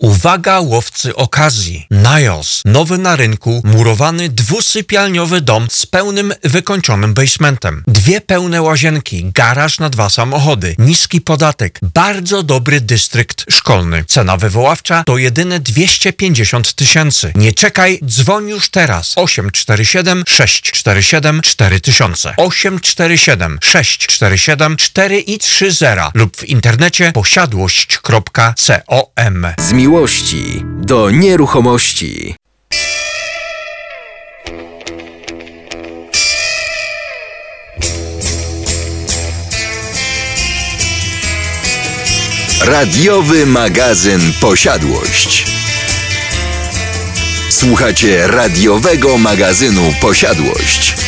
Uwaga łowcy okazji. Niles. Nowy na rynku, murowany dwusypialniowy dom z pełnym wykończonym basementem. Dwie pełne łazienki, garaż na dwa samochody, niski podatek, bardzo dobry dystrykt szkolny. Cena wywoławcza to jedyne 250 tysięcy. Nie czekaj, dzwoń już teraz. 847 647 4000 847 647 4 i 30 lub w internecie posiadłość.com miłości do nieruchomości. Radiowy magazyn Posiadłość. Słuchacie radiowego magazynu Posiadłość.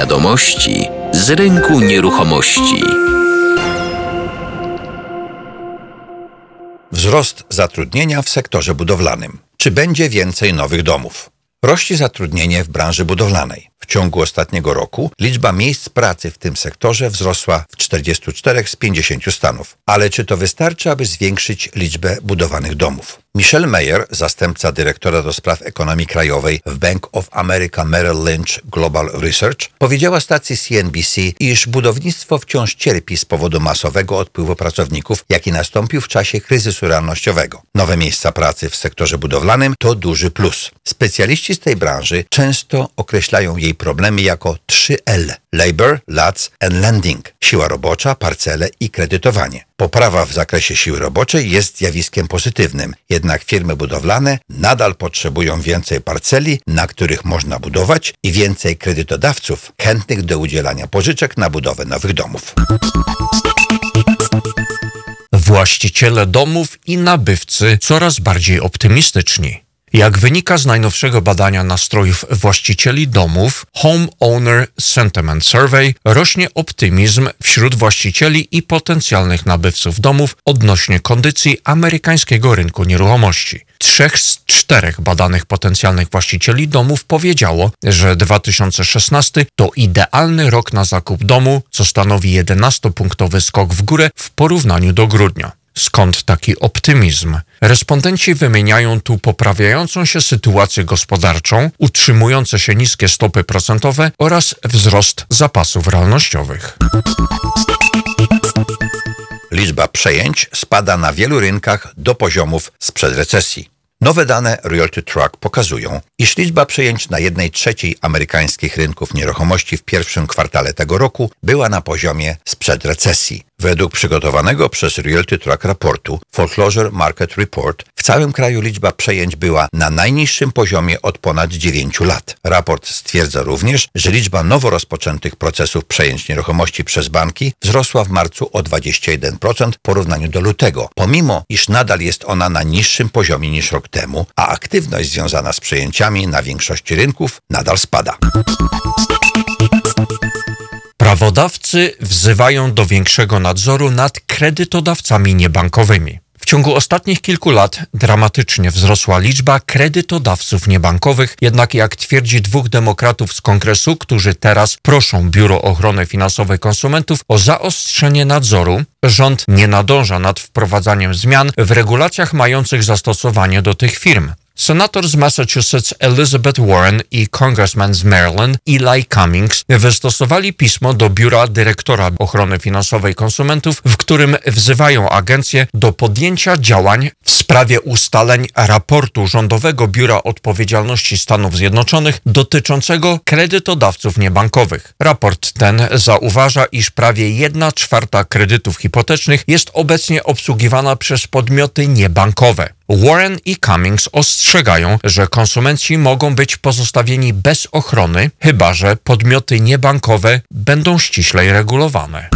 Wiadomości z rynku nieruchomości. Wzrost zatrudnienia w sektorze budowlanym. Czy będzie więcej nowych domów? Rośnie zatrudnienie w branży budowlanej. W ciągu ostatniego roku liczba miejsc pracy w tym sektorze wzrosła w 44 z 50 stanów. Ale czy to wystarczy, aby zwiększyć liczbę budowanych domów? Michelle Mayer, zastępca dyrektora do spraw ekonomii krajowej w Bank of America Merrill Lynch Global Research, powiedziała stacji CNBC, iż budownictwo wciąż cierpi z powodu masowego odpływu pracowników, jaki nastąpił w czasie kryzysu realnościowego. Nowe miejsca pracy w sektorze budowlanym to duży plus. Specjaliści z tej branży często określają jej problemy jako 3L – Labor, Lots and Lending – siła robocza, parcele i kredytowanie. Poprawa w zakresie siły roboczej jest zjawiskiem pozytywnym, jednak firmy budowlane nadal potrzebują więcej parceli, na których można budować i więcej kredytodawców chętnych do udzielania pożyczek na budowę nowych domów. Właściciele domów i nabywcy coraz bardziej optymistyczni. Jak wynika z najnowszego badania nastrojów właścicieli domów Homeowner Sentiment Survey, rośnie optymizm wśród właścicieli i potencjalnych nabywców domów odnośnie kondycji amerykańskiego rynku nieruchomości. Trzech z czterech badanych potencjalnych właścicieli domów powiedziało, że 2016 to idealny rok na zakup domu, co stanowi 11-punktowy skok w górę w porównaniu do grudnia. Skąd taki optymizm? Respondenci wymieniają tu poprawiającą się sytuację gospodarczą, utrzymujące się niskie stopy procentowe oraz wzrost zapasów realnościowych. Liczba przejęć spada na wielu rynkach do poziomów sprzed recesji. Nowe dane Realty Track pokazują, iż liczba przejęć na jednej trzeciej amerykańskich rynków nieruchomości w pierwszym kwartale tego roku była na poziomie sprzed recesji. Według przygotowanego przez Realty Track raportu Foreclosure Market Report w całym kraju liczba przejęć była na najniższym poziomie od ponad 9 lat. Raport stwierdza również, że liczba nowo rozpoczętych procesów przejęć nieruchomości przez banki wzrosła w marcu o 21% w porównaniu do lutego, pomimo iż nadal jest ona na niższym poziomie niż rok temu, a aktywność związana z przejęciami na większości rynków nadal spada. Prawodawcy wzywają do większego nadzoru nad kredytodawcami niebankowymi. W ciągu ostatnich kilku lat dramatycznie wzrosła liczba kredytodawców niebankowych, jednak jak twierdzi dwóch demokratów z kongresu, którzy teraz proszą Biuro Ochrony Finansowej Konsumentów o zaostrzenie nadzoru, rząd nie nadąża nad wprowadzaniem zmian w regulacjach mających zastosowanie do tych firm. Senator z Massachusetts Elizabeth Warren i Congressman z Maryland Eli Cummings wystosowali pismo do Biura Dyrektora Ochrony Finansowej Konsumentów, w którym wzywają agencję do podjęcia działań w sprawie ustaleń raportu Rządowego Biura Odpowiedzialności Stanów Zjednoczonych dotyczącego kredytodawców niebankowych. Raport ten zauważa, iż prawie 1 czwarta kredytów hipotecznych jest obecnie obsługiwana przez podmioty niebankowe. Warren i Cummings ostrzegają, że konsumenci mogą być pozostawieni bez ochrony, chyba że podmioty niebankowe będą ściślej regulowane.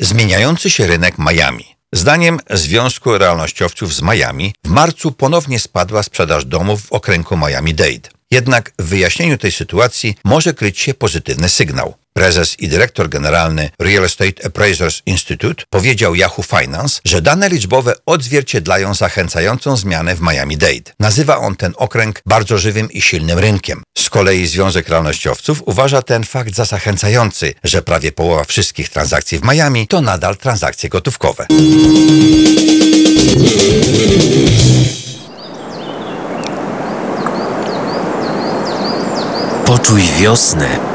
Zmieniający się rynek Miami. Zdaniem Związku Realnościowców z Miami w marcu ponownie spadła sprzedaż domów w okręgu Miami-Dade. Jednak w wyjaśnieniu tej sytuacji może kryć się pozytywny sygnał. Prezes i dyrektor generalny Real Estate Appraisers Institute powiedział Yahoo Finance, że dane liczbowe odzwierciedlają zachęcającą zmianę w Miami-Dade. Nazywa on ten okręg bardzo żywym i silnym rynkiem. Z kolei Związek Realnościowców uważa ten fakt za zachęcający, że prawie połowa wszystkich transakcji w Miami to nadal transakcje gotówkowe. Poczuj wiosnę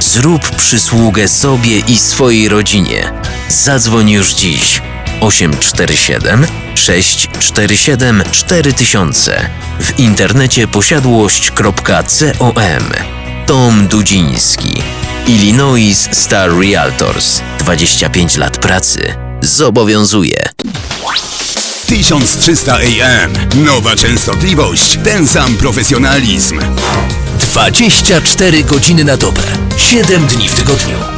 Zrób przysługę sobie i swojej rodzinie. Zadzwoń już dziś. 847 647 4000 w internecie posiadłość.com Tom Dudziński. Illinois Star Realtors. 25 lat pracy. Zobowiązuje. 1300 AM. Nowa częstotliwość, ten sam profesjonalizm. 24 godziny na dobę, 7 dni w tygodniu.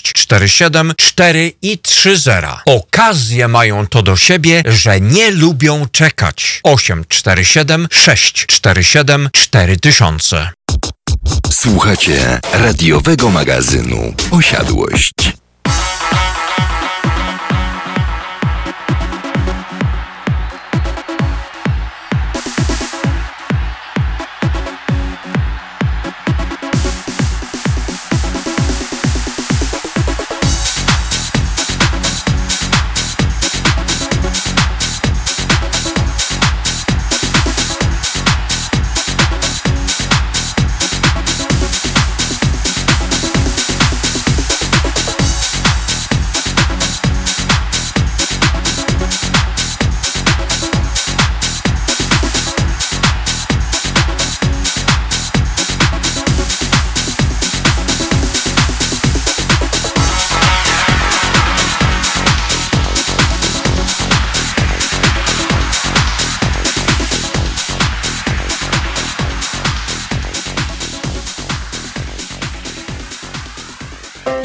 647 4 i 30. Okazje mają to do siebie, że nie lubią czekać. 847 647 4000 Słuchacie radiowego magazynu Osiadłość.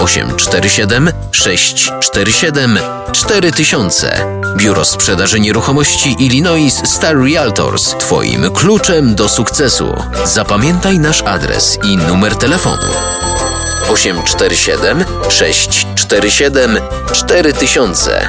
847 647 4000. Biuro Sprzedaży Nieruchomości Illinois Star Realtors. Twoim kluczem do sukcesu. Zapamiętaj nasz adres i numer telefonu. 847 647 4000.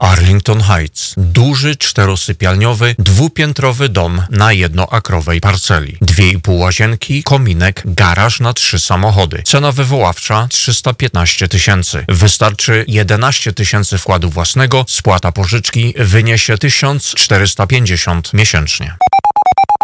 Arlington Heights. Duży, czterosypialniowy, dwupiętrowy dom na jednoakrowej parceli. Dwie i pół łazienki, kominek, garaż na trzy samochody. Cena wywoławcza 315 tysięcy. Wystarczy 11 tysięcy wkładu własnego, spłata pożyczki wyniesie 1450 miesięcznie.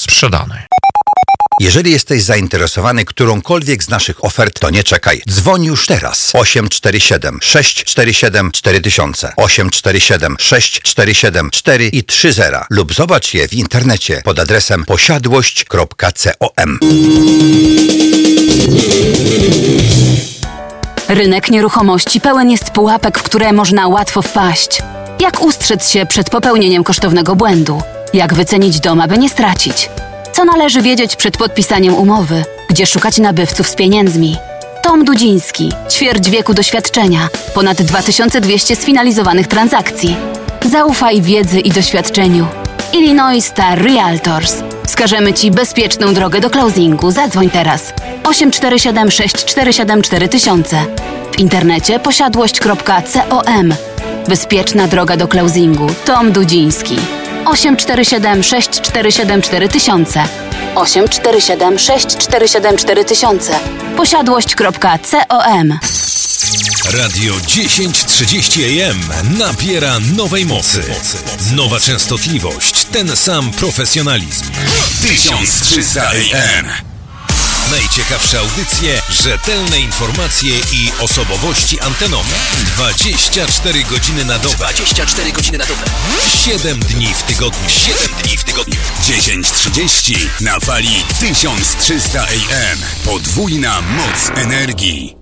sprzedany. Jeżeli jesteś zainteresowany którąkolwiek z naszych ofert, to nie czekaj. Dzwoń już teraz. 847 647 4000 847 647 4 i 30 lub zobacz je w internecie pod adresem posiadłość.com. Rynek nieruchomości pełen jest pułapek, w które można łatwo wpaść. Jak ustrzec się przed popełnieniem kosztownego błędu? Jak wycenić dom, aby nie stracić? Co należy wiedzieć przed podpisaniem umowy? Gdzie szukać nabywców z pieniędzmi? Tom Dudziński, ćwierć wieku doświadczenia, ponad 2200 sfinalizowanych transakcji. Zaufaj wiedzy i doświadczeniu. Illinois Star Realtors. Wskażemy Ci bezpieczną drogę do closingu. Zadzwoń teraz. 847 647 4000. W internecie posiadłość.com. Bezpieczna droga do closingu. Tom Dudziński. 847 647 4000. 847 647 4000. Posiadłość.com. Radio 1030 AM nabiera nowej mocy. Nowa częstotliwość, ten sam profesjonalizm. 1300 AM. Najciekawsze audycje, rzetelne informacje i osobowości antenowe. 24 godziny na dobę. 24 godziny na dobę. 7 dni w tygodniu. 7 dni w tygodniu. 10.30 na fali 1300 AM. Podwójna moc energii.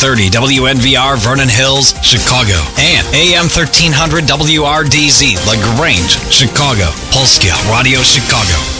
1030 WNVR Vernon Hills, Chicago. And AM 1300 WRDZ LaGrange, Chicago. Polskie Radio Chicago.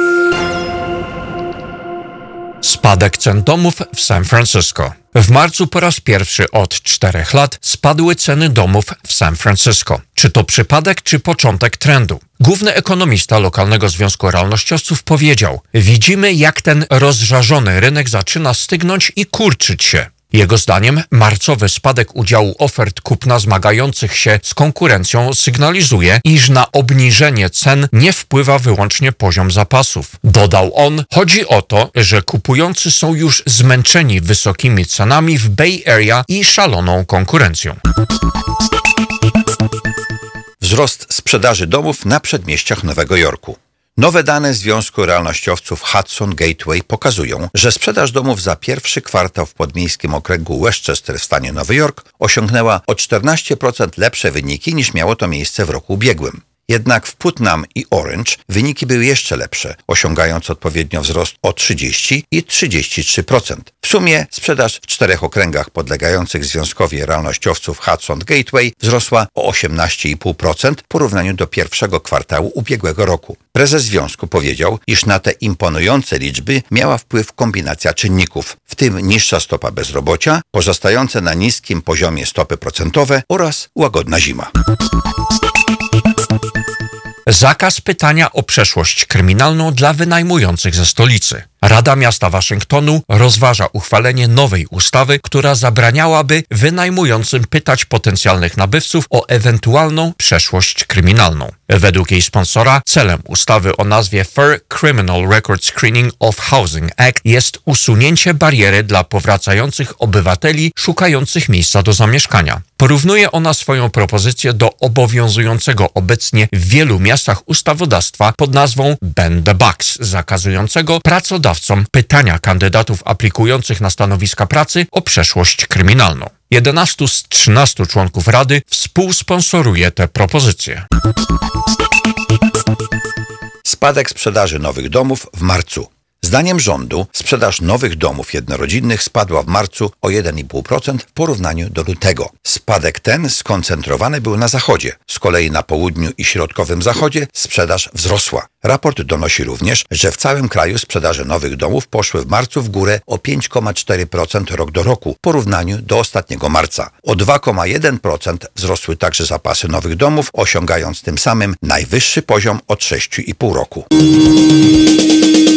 Spadek cen domów w San Francisco. W marcu po raz pierwszy od czterech lat spadły ceny domów w San Francisco. Czy to przypadek, czy początek trendu? Główny ekonomista lokalnego Związku Realnościowców powiedział: Widzimy, jak ten rozżarzony rynek zaczyna stygnąć i kurczyć się. Jego zdaniem marcowy spadek udziału ofert kupna zmagających się z konkurencją sygnalizuje, iż na obniżenie cen nie wpływa wyłącznie poziom zapasów. Dodał on, chodzi o to, że kupujący są już zmęczeni wysokimi cenami w Bay Area i szaloną konkurencją. Wzrost sprzedaży domów na przedmieściach Nowego Jorku. Nowe dane Związku Realnościowców Hudson Gateway pokazują, że sprzedaż domów za pierwszy kwartał w podmiejskim okręgu Westchester w stanie Nowy Jork osiągnęła o 14% lepsze wyniki niż miało to miejsce w roku ubiegłym. Jednak w Putnam i Orange wyniki były jeszcze lepsze, osiągając odpowiednio wzrost o 30 i 33%. W sumie sprzedaż w czterech okręgach podlegających Związkowi Realnościowców Hudson Gateway wzrosła o 18,5% w porównaniu do pierwszego kwartału ubiegłego roku. Prezes związku powiedział, iż na te imponujące liczby miała wpływ kombinacja czynników, w tym niższa stopa bezrobocia, pozostające na niskim poziomie stopy procentowe oraz łagodna zima. Zakaz pytania o przeszłość kryminalną dla wynajmujących ze stolicy. Rada Miasta Waszyngtonu rozważa uchwalenie nowej ustawy, która zabraniałaby wynajmującym pytać potencjalnych nabywców o ewentualną przeszłość kryminalną. Według jej sponsora celem ustawy o nazwie Fair Criminal Record Screening of Housing Act jest usunięcie bariery dla powracających obywateli szukających miejsca do zamieszkania. Porównuje ona swoją propozycję do obowiązującego obecnie w wielu miastach ustawodawstwa pod nazwą Ban the Bucks, zakazującego pytania kandydatów aplikujących na stanowiska pracy o przeszłość kryminalną. 11 z 13 członków Rady współsponsoruje tę propozycję. Spadek sprzedaży nowych domów w marcu. Zdaniem rządu sprzedaż nowych domów jednorodzinnych spadła w marcu o 1,5% w porównaniu do lutego. Spadek ten skoncentrowany był na zachodzie. Z kolei na południu i środkowym zachodzie sprzedaż wzrosła. Raport donosi również, że w całym kraju sprzedaże nowych domów poszły w marcu w górę o 5,4% rok do roku w porównaniu do ostatniego marca. O 2,1% wzrosły także zapasy nowych domów, osiągając tym samym najwyższy poziom od 6,5 roku.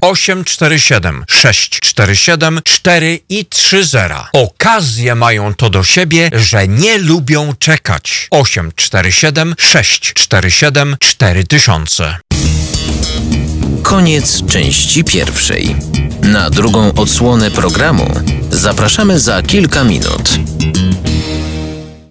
847 647 4 i 30. Okazje mają to do siebie, że nie lubią czekać. 847 647 4000 Koniec części pierwszej. Na drugą odsłonę programu zapraszamy za kilka minut.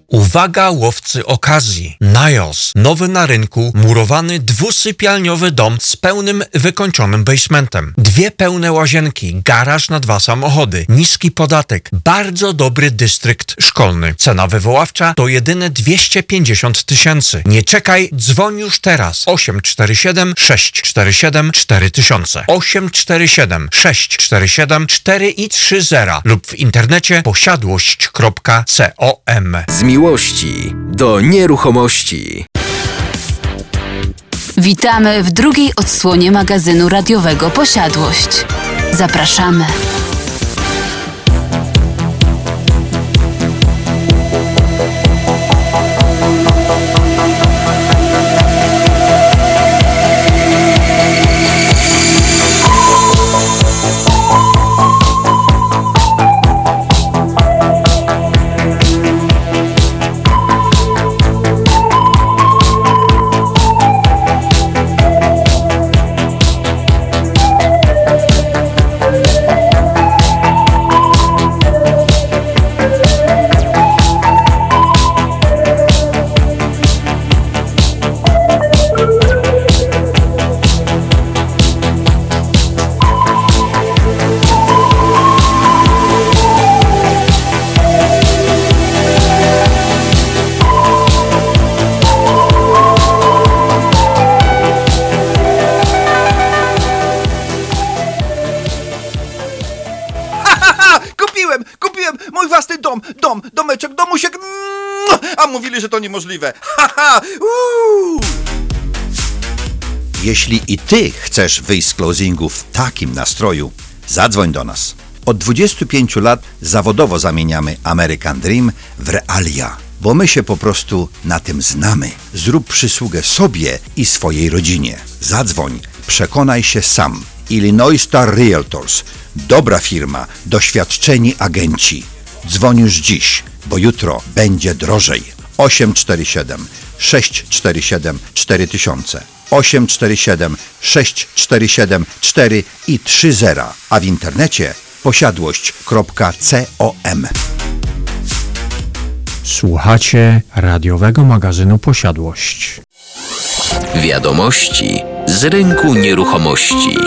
Uwaga łowcy okazji. Niles. Nowy na rynku, murowany dwusypialniowy dom z pełnym wykończonym basementem. Dwie pełne łazienki, garaż na dwa samochody, niski podatek, bardzo dobry dystrykt szkolny. Cena wywoławcza to jedyne 250 tysięcy. Nie czekaj, dzwoń już teraz. 847 647 4000 847 647 4 i 30 lub w internecie posiadłość.com. Miłości do nieruchomości. Witamy w drugiej odsłonie magazynu radiowego Posiadłość. Zapraszamy. Niemożliwe! Uuu! Jeśli i ty chcesz wyjść z closingu w takim nastroju, zadzwoń do nas. Od 25 lat zawodowo zamieniamy American Dream w realia, bo my się po prostu na tym znamy. Zrób przysługę sobie i swojej rodzinie. Zadzwoń, przekonaj się sam. Illinois Star Realtors. Dobra firma, doświadczeni agenci. Dzwoń już dziś, bo jutro będzie drożej. 847 647 4000 847 647 4 i 30, a w internecie posiadłość.com. Słuchacie radiowego magazynu Posiadłość. Wiadomości z rynku nieruchomości.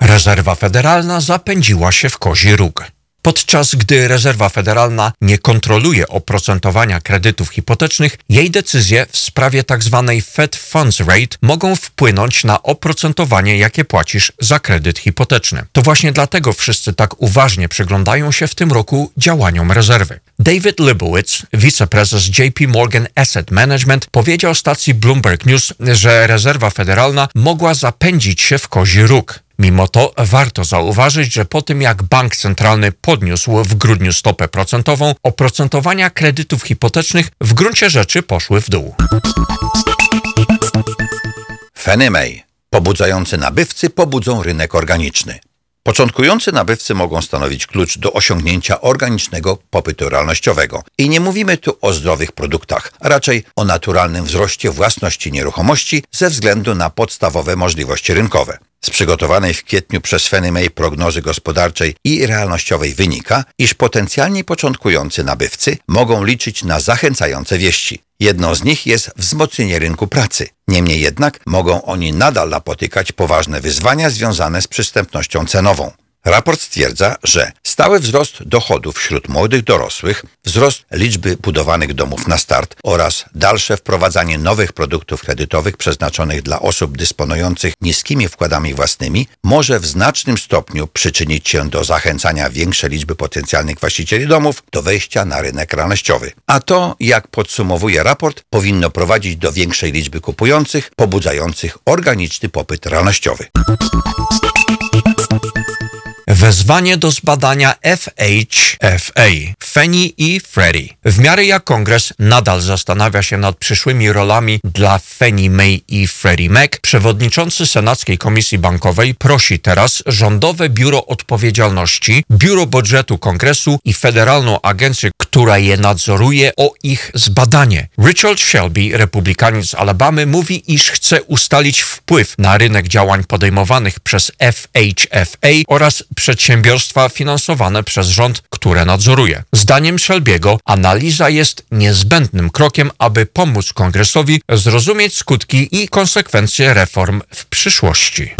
Rezerwa Federalna zapędziła się w kozi róg. Podczas gdy Rezerwa Federalna nie kontroluje oprocentowania kredytów hipotecznych, jej decyzje w sprawie tzw. Fed Funds Rate mogą wpłynąć na oprocentowanie, jakie płacisz za kredyt hipoteczny. To właśnie dlatego wszyscy tak uważnie przyglądają się w tym roku działaniom rezerwy. David Lebowitz, wiceprezes JP Morgan Asset Management, powiedział stacji Bloomberg News, że Rezerwa Federalna mogła zapędzić się w kozi róg. Mimo to warto zauważyć, że po tym jak bank centralny podniósł w grudniu stopę procentową, oprocentowania kredytów hipotecznych w gruncie rzeczy poszły w dół. Fannie Mae. Pobudzający nabywcy pobudzą rynek organiczny. Początkujący nabywcy mogą stanowić klucz do osiągnięcia organicznego popytu realnościowego. I nie mówimy tu o zdrowych produktach, a raczej o naturalnym wzroście własności nieruchomości ze względu na podstawowe możliwości rynkowe. Z przygotowanej w kwietniu przez Fannie Mae prognozy gospodarczej i realnościowej wynika, iż potencjalni początkujący nabywcy mogą liczyć na zachęcające wieści. Jedną z nich jest wzmocnienie rynku pracy. Niemniej jednak mogą oni nadal napotykać poważne wyzwania związane z przystępnością cenową. Raport stwierdza, że stały wzrost dochodów wśród młodych dorosłych, wzrost liczby budowanych domów na start oraz dalsze wprowadzanie nowych produktów kredytowych przeznaczonych dla osób dysponujących niskimi wkładami własnymi może w znacznym stopniu przyczynić się do zachęcania większej liczby potencjalnych właścicieli domów do wejścia na rynek realnościowy. A to, jak podsumowuje raport, powinno prowadzić do większej liczby kupujących, pobudzających organiczny popyt realnościowy. Wezwanie do zbadania FHFA, Fannie i Freddie. W miarę jak kongres nadal zastanawia się nad przyszłymi rolami dla Fannie Mae i Freddie Mac, przewodniczący Senackiej Komisji Bankowej prosi teraz Rządowe Biuro Odpowiedzialności, Biuro Budżetu Kongresu i Federalną Agencję, która je nadzoruje, o ich zbadanie. Richard Shelby, republikanin z Alabamy, mówi, iż chce ustalić wpływ na rynek działań podejmowanych przez FHFA oraz przedsiębiorstwa finansowane przez rząd, które nadzoruje. Zdaniem Shelbiego analiza jest niezbędnym krokiem, aby pomóc kongresowi zrozumieć skutki i konsekwencje reform w przyszłości.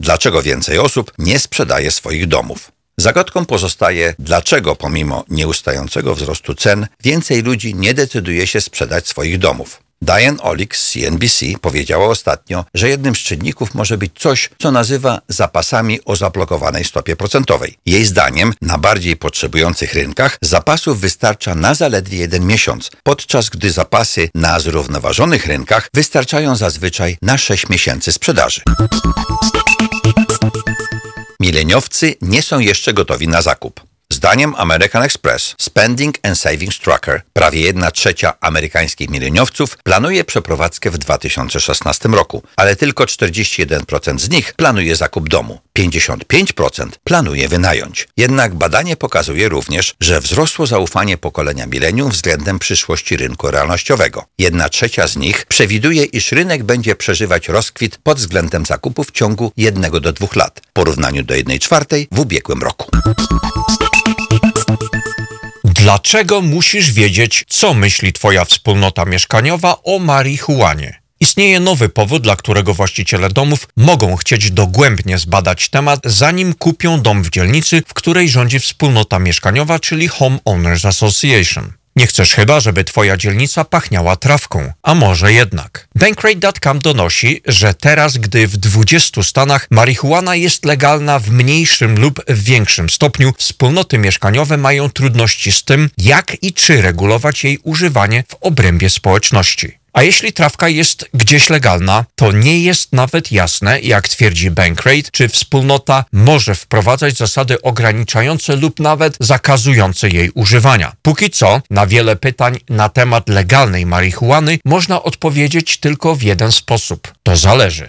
Dlaczego więcej osób nie sprzedaje swoich domów? Zagadką pozostaje, dlaczego pomimo nieustającego wzrostu cen więcej ludzi nie decyduje się sprzedać swoich domów. Diane Olik z CNBC powiedziała ostatnio, że jednym z czynników może być coś, co nazywa zapasami o zablokowanej stopie procentowej. Jej zdaniem na bardziej potrzebujących rynkach zapasów wystarcza na zaledwie jeden miesiąc, podczas gdy zapasy na zrównoważonych rynkach wystarczają zazwyczaj na 6 miesięcy sprzedaży. Mileniowcy nie są jeszcze gotowi na zakup. Zdaniem American Express Spending and Savings Tracker prawie 1 trzecia amerykańskich mileniowców planuje przeprowadzkę w 2016 roku, ale tylko 41% z nich planuje zakup domu, 55% planuje wynająć. Jednak badanie pokazuje również, że wzrosło zaufanie pokolenia milenium względem przyszłości rynku realnościowego. 1 trzecia z nich przewiduje, iż rynek będzie przeżywać rozkwit pod względem zakupów w ciągu 1 do 2 lat, w porównaniu do 1 czwartej w ubiegłym roku. Dlaczego musisz wiedzieć, co myśli Twoja wspólnota mieszkaniowa o marihuanie? Istnieje nowy powód, dla którego właściciele domów mogą chcieć dogłębnie zbadać temat, zanim kupią dom w dzielnicy, w której rządzi wspólnota mieszkaniowa, czyli Homeowners Association. Nie chcesz chyba, żeby twoja dzielnica pachniała trawką, a może jednak. Bankrate.com donosi, że teraz, gdy w 20 stanach marihuana jest legalna w mniejszym lub w większym stopniu, wspólnoty mieszkaniowe mają trudności z tym, jak i czy regulować jej używanie w obrębie społeczności. A jeśli trawka jest gdzieś legalna, to nie jest nawet jasne, jak twierdzi Bankrate, czy wspólnota może wprowadzać zasady ograniczające lub nawet zakazujące jej używania. Póki co, na wiele pytań na temat legalnej marihuany można odpowiedzieć tylko w jeden sposób. To zależy.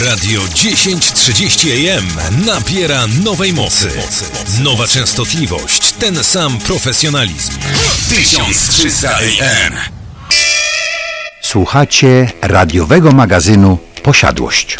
Radio 1030 AM nabiera nowej mocy. Nowa częstotliwość, ten sam profesjonalizm. 1300 AM. Słuchacie radiowego magazynu Posiadłość.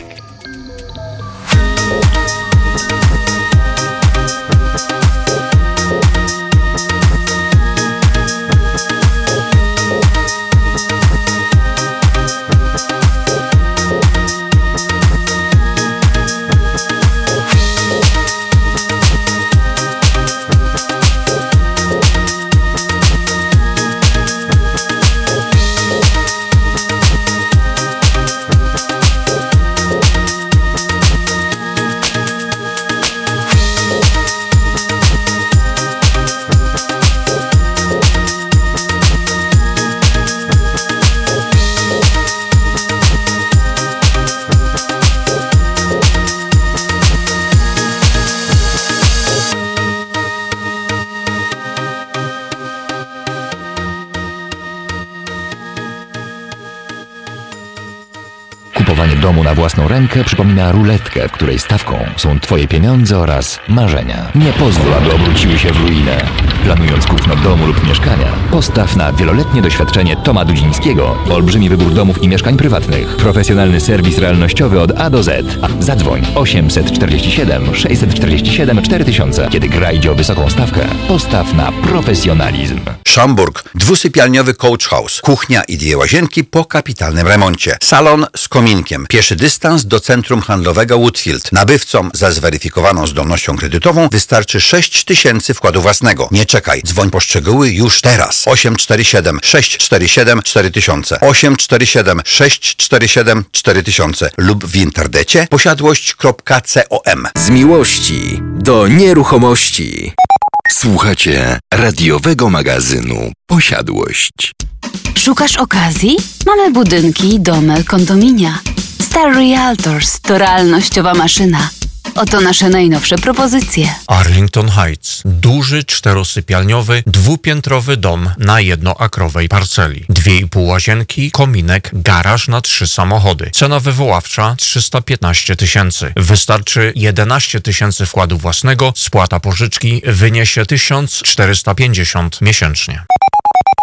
Domu na własną rękę przypomina ruletkę, w której stawką są Twoje pieniądze oraz marzenia. Nie pozwól, aby obróciły się w ruinę. Planując kupno domu lub mieszkania, postaw na wieloletnie doświadczenie Toma Dudzińskiego, olbrzymi wybór domów i mieszkań prywatnych, profesjonalny serwis realnościowy od A do Z. Zadzwoń 847 647 4000. Kiedy gra idzie o wysoką stawkę, postaw na profesjonalizm. Szamburg, dwusypialniowy coach house, kuchnia i dwie łazienki po kapitalnym remoncie, salon z kominkiem, pieszy dystans do centrum handlowego Woodfield. Nabywcom za zweryfikowaną zdolnością kredytową wystarczy 6 tysięcy wkładu własnego. Nie czekaj, dzwoń po szczegóły już teraz. 847 647 4000 847 647 4000 lub w internecie posiadłość.com Z miłości do nieruchomości. Słuchacie radiowego magazynu Posiadłość. Szukasz okazji? Mamy budynki, domy, kondominia. Star Realtors to realnościowa maszyna. Oto nasze najnowsze propozycje. Arlington Heights. Duży, czterosypialniowy, dwupiętrowy dom na jednoakrowej parceli. Dwie i pół łazienki, kominek, garaż na trzy samochody. Cena wywoławcza 315 tysięcy. Wystarczy 11 tysięcy wkładu własnego, spłata pożyczki wyniesie 1450 miesięcznie.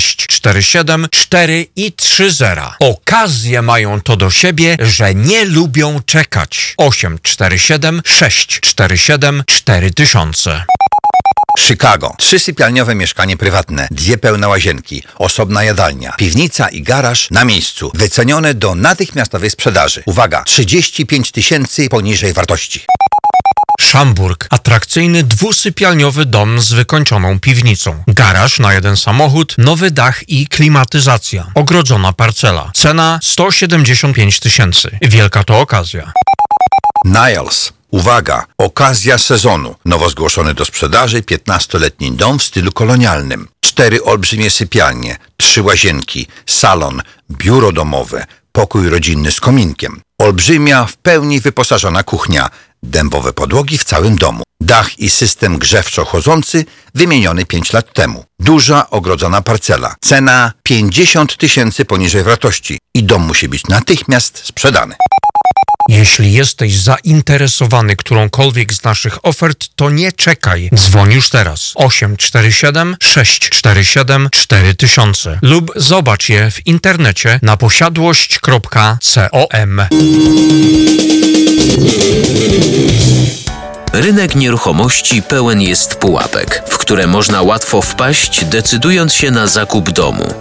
647 4 i 30. Okazje mają to do siebie, że nie lubią czekać. 847 647 4000 Chicago. Trzysypialniowe mieszkanie prywatne, dwie pełne łazienki, osobna jadalnia, piwnica i garaż na miejscu. Wycenione do natychmiastowej sprzedaży. Uwaga, 35 tysięcy poniżej wartości. Szamburg. Atrakcyjny dwusypialniowy dom z wykończoną piwnicą. Garaż na jeden samochód, nowy dach i klimatyzacja. Ogrodzona parcela. Cena 175 tysięcy. Wielka to okazja. Niles. Uwaga, okazja sezonu. Nowo zgłoszony do sprzedaży 15-letni dom w stylu kolonialnym. Cztery olbrzymie sypialnie, trzy łazienki, salon, biuro domowe, pokój rodzinny z kominkiem. Olbrzymia, w pełni wyposażona kuchnia, dębowe podłogi w całym domu. Dach i system grzewczo-chodzący wymieniony 5 lat temu. Duża, ogrodzona parcela. Cena 50 tysięcy poniżej wartości i dom musi być natychmiast sprzedany. Jeśli jesteś zainteresowany którąkolwiek z naszych ofert, to nie czekaj. Dzwoń już teraz. 847 647 4000 lub zobacz je w internecie na posiadłość.com. Rynek nieruchomości pełen jest pułapek, w które można łatwo wpaść, decydując się na zakup domu.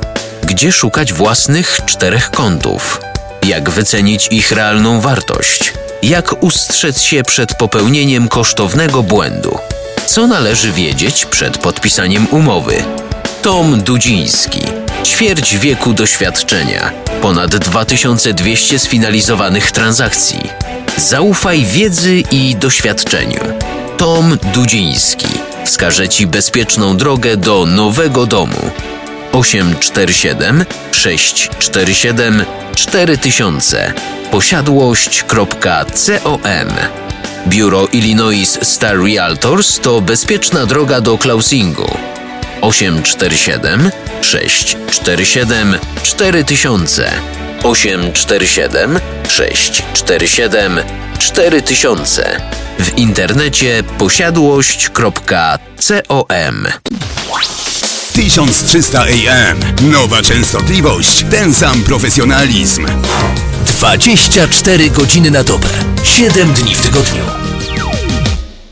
Gdzie szukać własnych czterech kątów? Jak wycenić ich realną wartość? Jak ustrzec się przed popełnieniem kosztownego błędu? Co należy wiedzieć przed podpisaniem umowy? Tom Dudziński. Ćwierć wieku doświadczenia. Ponad 2200 sfinalizowanych transakcji. Zaufaj wiedzy i doświadczeniu. Tom Dudziński wskaże Ci bezpieczną drogę do nowego domu. 847 647 4000 posiadłość.com Biuro Illinois Star Realtors to bezpieczna droga do closingu. 847 647 4000 847 647 4000 w internecie posiadłość.com 1300 AM. Nowa częstotliwość, ten sam profesjonalizm. 24 godziny na dobę, 7 dni w tygodniu.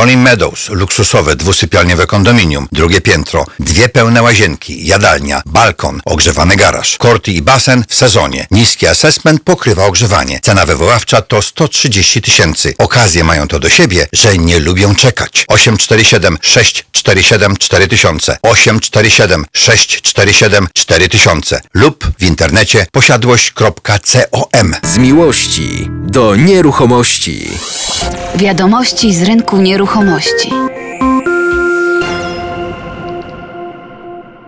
Rolling Meadows, luksusowe dwusypialniowe kondominium, drugie piętro, dwie pełne łazienki, jadalnia, balkon, ogrzewany garaż, korty i basen w sezonie. Niski assessment pokrywa ogrzewanie. Cena wywoławcza to 130 tysięcy. Okazje mają to do siebie, że nie lubią czekać. 847 647 4000 847 647 4000 lub w internecie posiadłość.com Z miłości do nieruchomości. Wiadomości z rynku nieruchomości.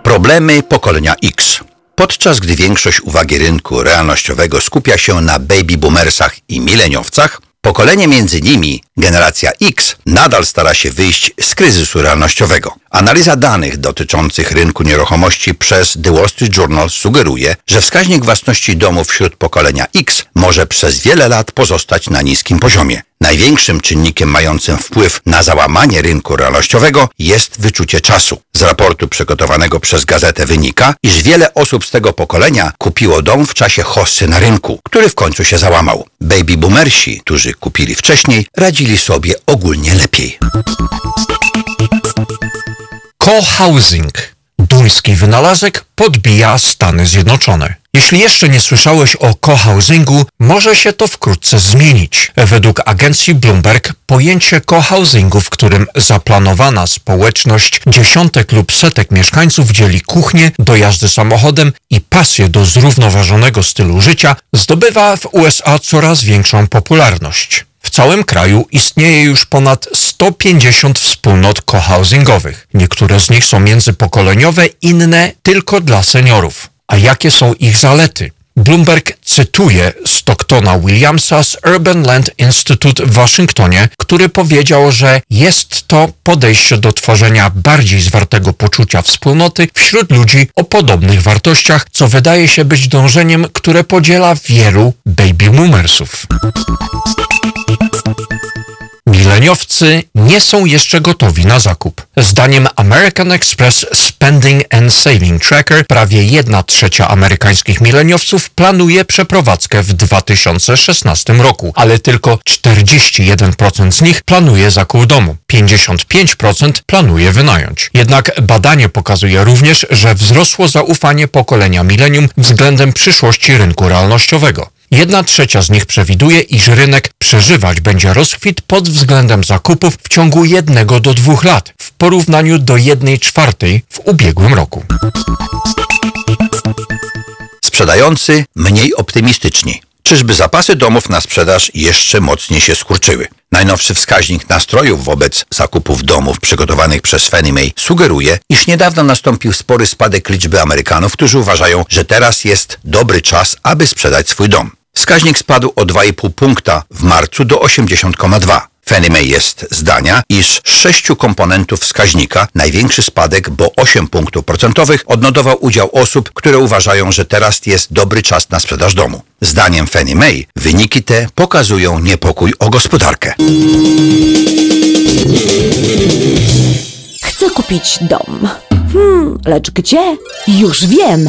Problemy pokolenia X. Podczas gdy większość uwagi rynku realnościowego skupia się na baby boomersach i mileniowcach, pokolenie między nimi, generacja X, nadal stara się wyjść z kryzysu realnościowego. Analiza danych dotyczących rynku nieruchomości przez The Wall Street Journal sugeruje, że wskaźnik własności domów wśród pokolenia X może przez wiele lat pozostać na niskim poziomie. Największym czynnikiem mającym wpływ na załamanie rynku realnościowego jest wyczucie czasu. Z raportu przygotowanego przez gazetę wynika, iż wiele osób z tego pokolenia kupiło dom w czasie hossy na rynku, który w końcu się załamał. Baby boomersi, którzy kupili wcześniej, radzili sobie ogólnie lepiej. Co-housing. Duński wynalazek podbija Stany Zjednoczone. Jeśli jeszcze nie słyszałeś o cohousingu, może się to wkrótce zmienić. Według agencji Bloomberg pojęcie cohousingu, w którym zaplanowana społeczność dziesiątek lub setek mieszkańców dzieli kuchnię, dojazdy samochodem i pasję do zrównoważonego stylu życia, zdobywa w USA coraz większą popularność. W całym kraju istnieje już ponad 150 wspólnot cohousingowych. Niektóre z nich są międzypokoleniowe, inne tylko dla seniorów. A jakie są ich zalety? Bloomberg cytuje Stocktona Williamsa z Urban Land Institute w Waszyngtonie, który powiedział, że jest to podejście do tworzenia bardziej zwartego poczucia wspólnoty wśród ludzi o podobnych wartościach, co wydaje się być dążeniem, które podziela wielu baby boomersów. Mileniowcy nie są jeszcze gotowi na zakup. Zdaniem American Express Spending and Saving Tracker prawie 1 trzecia amerykańskich mileniowców planuje przeprowadzkę w 2016 roku, ale tylko 41% z nich planuje zakup domu. 55% planuje wynająć. Jednak badanie pokazuje również, że wzrosło zaufanie pokolenia milenium względem przyszłości rynku realnościowego. Jedna trzecia z nich przewiduje, iż rynek przeżywać będzie rozkwit pod względem zakupów w ciągu jednego do dwóch lat, w porównaniu do jednej czwartej w ubiegłym roku. Sprzedający mniej optymistyczni. Czyżby zapasy domów na sprzedaż jeszcze mocniej się skurczyły? Najnowszy wskaźnik nastrojów wobec zakupów domów przygotowanych przez Fannie Mae sugeruje, iż niedawno nastąpił spory spadek liczby Amerykanów, którzy uważają, że teraz jest dobry czas, aby sprzedać swój dom. Wskaźnik spadł o 2,5 punkta w marcu do 80,2. Fannie Mae jest zdania, iż z sześciu komponentów wskaźnika największy spadek, bo 8 punktów procentowych, odnotował udział osób, które uważają, że teraz jest dobry czas na sprzedaż domu. Zdaniem Fannie Mae wyniki te pokazują niepokój o gospodarkę. Chcę kupić dom. Hmm, lecz gdzie? Już wiem!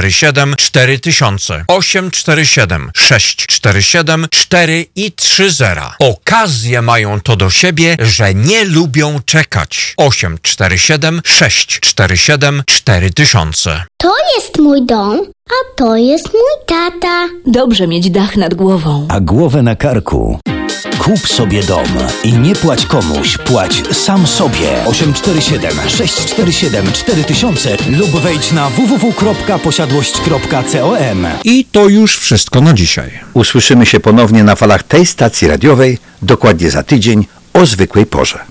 4000 847 647 4 i 30. Okazje mają to do siebie, że nie lubią czekać. 847 647 4000 To jest mój dom, a to jest mój tata. Dobrze mieć dach nad głową. A głowę na karku. Kup sobie dom i nie płać komuś, płać sam sobie. 847 647 4000 lub wejdź na www.posiadłość.com. I to już wszystko na dzisiaj. Usłyszymy się ponownie na falach tej stacji radiowej dokładnie za tydzień o zwykłej porze.